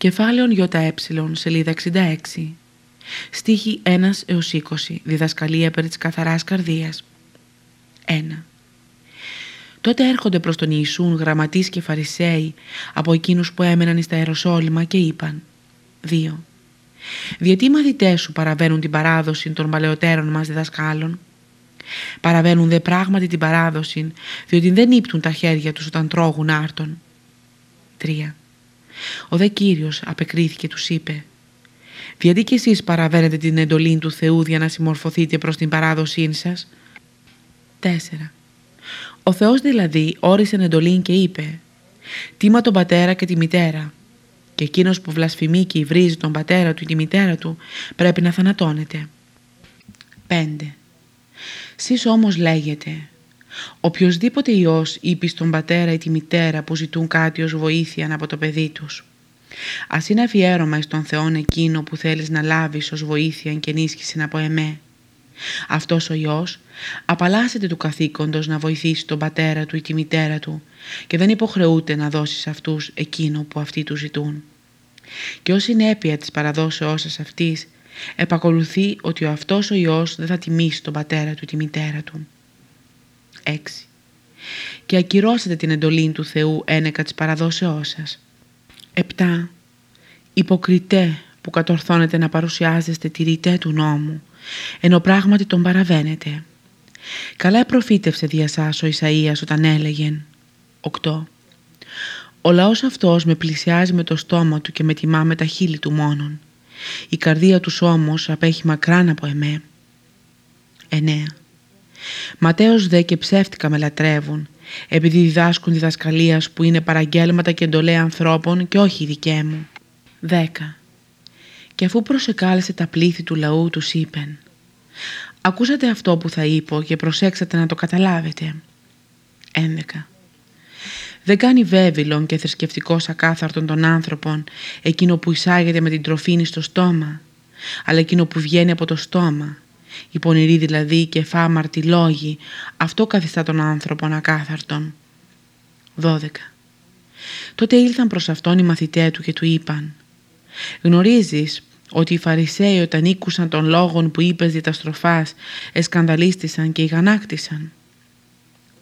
Κεφάλαιον ΙΕ, σελίδα 66. Στίχη 1 έως 20. Διδασκαλία περί της καθαράς καρδίας. 1. Τότε έρχονται προς τον Ιησούν γραμματείς και φαρισαίοι από εκείνους που έμεναν εις τα Ιεροσόλυμα και είπαν 2. Διότι οι μαθητές σου παραβαίνουν την παράδοση των παλαιότερων μας διδασκάλων; Παραβαίνουν δε πράγματι την παράδοση διότι δεν ύπτουν τα χέρια τους όταν τρώγουν άρτον; 3. Ο δε Κύριος απεκρίθηκε τους είπε «Γιατί κι εσείς παραβαίνετε την εντολή του Θεού για να συμμορφωθείτε προς την παράδοσή σας» 4. Ο Θεός δηλαδή όρισε εντολή και είπε «Τίμα τον πατέρα και τη μητέρα» και εκείνος που βλασφημεί και υβρίζει τον πατέρα του ή τη μητέρα του πρέπει να θανατώνεται. 5. Σεις όμως λέγεται Οποιοδήποτε ιός είπε στον πατέρα ή τη μητέρα που ζητούν κάτι ως βοήθεια από το παιδί τους. Ας είναι αφιέρωμα εις τον Θεόν εκείνο που θέλεις να λάβεις ως βοήθεια και ενίσχυση από εμέ. Αυτός ο Υιός απαλλάσσεται του καθήκοντος να βοηθήσει τον πατέρα του ή τη μητέρα του και δεν υποχρεούται να δώσεις σε αυτούς εκείνο που αυτοί του ζητούν. Και ως συνέπεια της παραδόσεώς σας αυτής επακολουθεί ότι ο αυτός ο Υιός δεν θα τιμήσει τον πατέρα του ή τη μητέρα του. 6. Και ακυρώσετε την εντολή του Θεού ένεκα της παραδόσεώς σας. 7. Υποκριτέ που κατορθώνετε να παρουσιάζεστε τηρητέ του νόμου, ενώ πράγματι τον παραβαίνετε. Καλά προφήτευσε δια σας ο Ισαΐας όταν έλεγεν 8. Ο λαός αυτός με πλησιάζει με το στόμα του και με τιμά με τα χείλη του μόνον. Η καρδία τους όμως απέχει μακράν από εμέ. 9. Ματέος δε και ψεύτικα με λατρεύουν, επειδή διδάσκουν διδασκαλίας που είναι παραγγέλματα και εντολέ ανθρώπων και όχι δικέ μου. 10. Και αφού προσεκάλεσε τα πλήθη του λαού τους είπεν «Ακούσατε αυτό που θα είπω και προσέξατε να το καταλάβετε». 11. Δεν κάνει βέβηλον και θρησκευτικός ακάθαρτον των άνθρωπων εκείνο που εισάγεται με την τροφήνη στο στόμα, αλλά εκείνο που βγαίνει από το στόμα, οι πονηροί δηλαδή και φάμαρτοι λόγοι, αυτό καθιστά τον άνθρωπον ακάθαρτον. 12. Τότε ήλθαν προς αυτόν οι μαθητέ του και του είπαν «Γνωρίζεις ότι οι Φαρισαίοι όταν ήκουσαν των λόγων που είπες δια τα στροφάς εσκανδαλίστησαν και ηγανάκτησαν».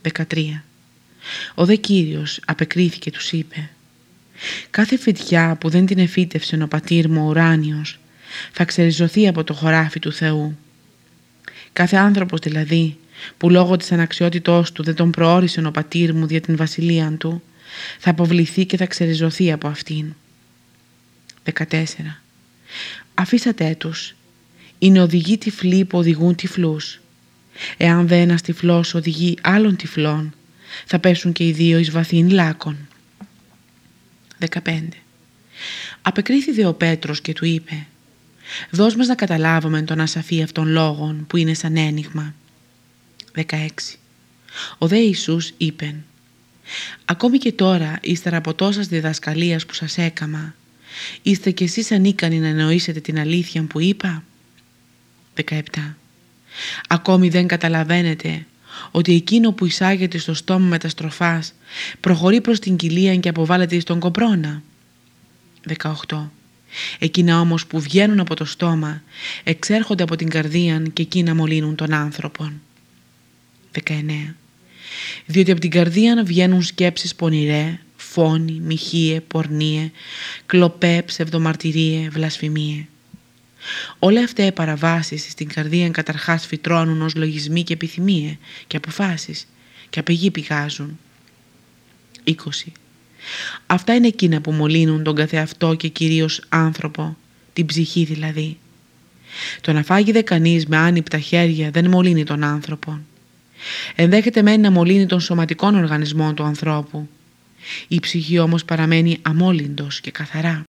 13. Ο δε Κύριος απεκρίθηκε τους είπε «Κάθε φυτιά που δεν την εφύτευσε ο πατήρ μου ουράνιος θα ξεριζωθεί από το χωράφι του Θεού Κάθε άνθρωπος δηλαδή που λόγω της αναξιότητός του δεν τον προώρισε ο πατήρ μου για την βασιλεία του θα αποβληθεί και θα ξεριζωθεί από αυτήν. 14. Αφήσατε τους. Είναι οδηγοί τυφλοί που οδηγούν τυφλούς. Εάν δε ένας τυφλός οδηγεί άλλων τυφλών θα πέσουν και οι δύο εις βαθύν λάκων. 15. Απεκρίθη ο Πέτρος και του είπε Δώσ' μας να καταλάβουμε τον ασαφή αυτών λόγων που είναι σαν ένιγμα. 16. Ο δε Ιησούς είπεν «Ακόμη και τώρα, ύστερα από τόσας διδασκαλίας που σας έκαμα, είστε κι εσείς ανίκανοι να εννοήσετε την αλήθεια που είπα» 17. Ακόμη δεν καταλαβαίνετε ότι εκείνο που εισάγεται στο στόμα μεταστροφάς προχωρεί προς την κοιλία και αποβάλλεται στον κοπρώνα. 18. Εκείνα όμως που βγαίνουν από το στόμα εξέρχονται από την καρδία και εκείνα μολύνουν τον άνθρωπον. 19. Διότι από την καρδία βγαίνουν σκέψεις πονηρέ, φόνοι, μοιχείε, πορνίε, κλοπέ, ψευδομαρτυρίε, βλασφημίε. Όλα αυτά οι παραβάσεις στην καρδία καταρχάς φυτρώνουν ως λογισμοί και επιθυμίε και αποφάσεις και από πηγάζουν. 20. Αυτά είναι εκείνα που μολύνουν τον καθεαυτό και κυρίως άνθρωπο, την ψυχή δηλαδή. Το να φάγει δε κανείς με άνυπτα χέρια δεν μολύνει τον άνθρωπο. Ενδέχεται μένει να μολύνει τον σωματικών οργανισμών του ανθρώπου. Η ψυχή όμως παραμένει αμόλυντος και καθαρά.